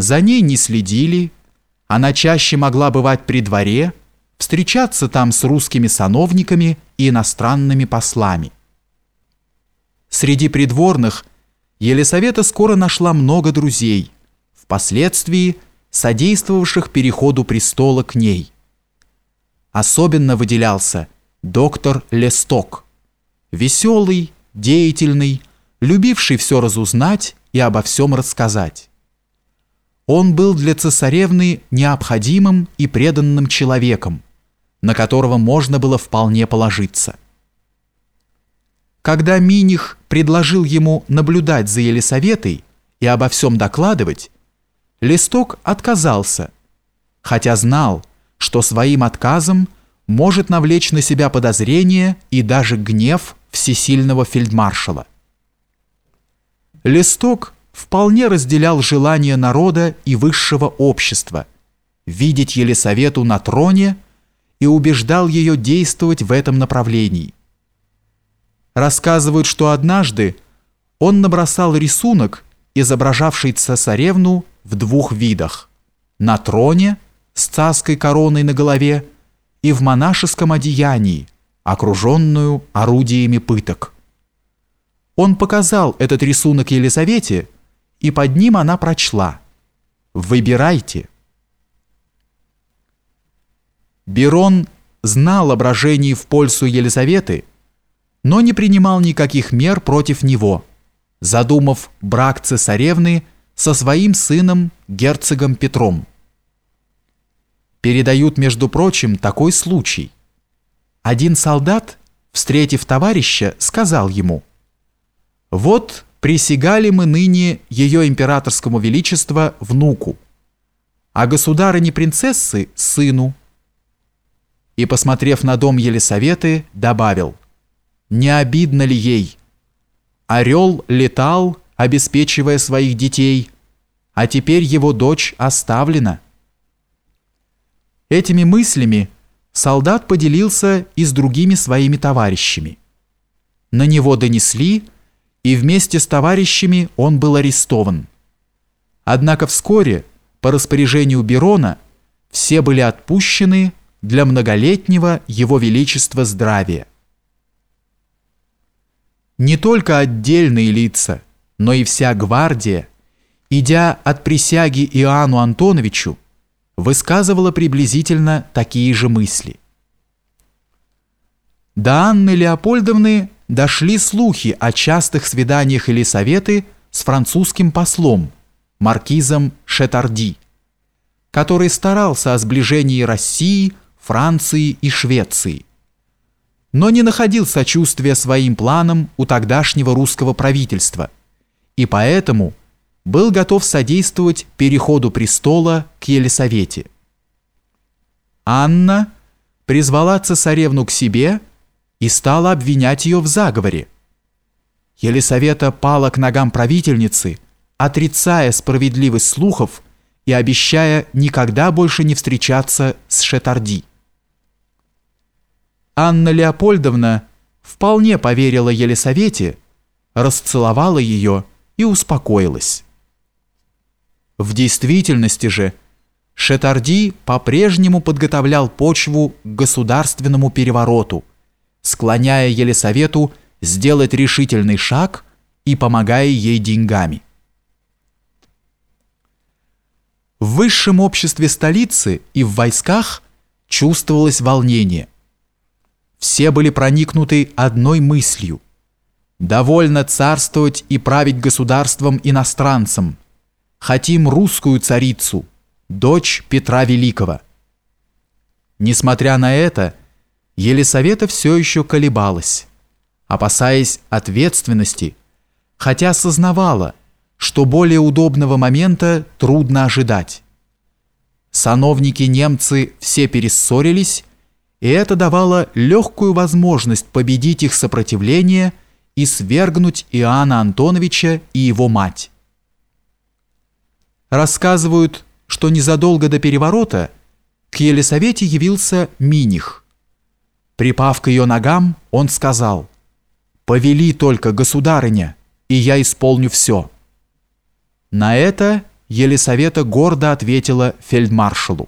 За ней не следили, она чаще могла бывать при дворе, встречаться там с русскими сановниками и иностранными послами. Среди придворных Елисавета скоро нашла много друзей, впоследствии содействовавших переходу престола к ней. Особенно выделялся доктор Лесток, веселый, деятельный, любивший все разузнать и обо всем рассказать. Он был для цесаревны необходимым и преданным человеком, на которого можно было вполне положиться. Когда Миних предложил ему наблюдать за Елисаветой и обо всем докладывать, Листок отказался, хотя знал, что своим отказом может навлечь на себя подозрение и даже гнев всесильного фельдмаршала. Листок вполне разделял желание народа и высшего общества видеть Елисавету на троне и убеждал ее действовать в этом направлении. Рассказывают, что однажды он набросал рисунок, изображавший цесаревну в двух видах – на троне с царской короной на голове и в монашеском одеянии, окруженную орудиями пыток. Он показал этот рисунок Елизавете, и под ним она прочла «Выбирайте». Берон знал о брожении в пользу Елизаветы, но не принимал никаких мер против него, задумав брак цесаревны со своим сыном герцогом Петром. Передают, между прочим, такой случай. Один солдат, встретив товарища, сказал ему «Вот присягали мы ныне ее императорскому величеству внуку, а государыне принцессы сыну». И, посмотрев на дом Елисаветы, добавил «Не обидно ли ей? Орел летал, обеспечивая своих детей, а теперь его дочь оставлена». Этими мыслями солдат поделился и с другими своими товарищами. На него донесли, и вместе с товарищами он был арестован. Однако вскоре, по распоряжению Берона, все были отпущены для многолетнего его величества здравия. Не только отдельные лица, но и вся гвардия, идя от присяги Иоанну Антоновичу, высказывала приблизительно такие же мысли. До Анны Леопольдовны дошли слухи о частых свиданиях Елисаветы с французским послом, маркизом Шетарди, который старался о сближении России, Франции и Швеции, но не находил сочувствия своим планам у тогдашнего русского правительства, и поэтому – был готов содействовать переходу престола к Елисавете. Анна призвала цесаревну к себе и стала обвинять ее в заговоре. Елисавета пала к ногам правительницы, отрицая справедливость слухов и обещая никогда больше не встречаться с Шетарди. Анна Леопольдовна вполне поверила Елисавете, расцеловала ее и успокоилась. В действительности же Шетарди по-прежнему подготовлял почву к государственному перевороту, склоняя Елисавету сделать решительный шаг и помогая ей деньгами. В высшем обществе столицы и в войсках чувствовалось волнение. Все были проникнуты одной мыслью – довольно царствовать и править государством иностранцам – хотим русскую царицу, дочь Петра Великого. Несмотря на это, Елисавета все еще колебалась, опасаясь ответственности, хотя осознавала, что более удобного момента трудно ожидать. Сановники-немцы все перессорились, и это давало легкую возможность победить их сопротивление и свергнуть Иоанна Антоновича и его мать. Рассказывают, что незадолго до переворота к Елисавете явился Миних. Припав к ее ногам, он сказал, «Повели только, государыня, и я исполню все». На это Елисавета гордо ответила фельдмаршалу.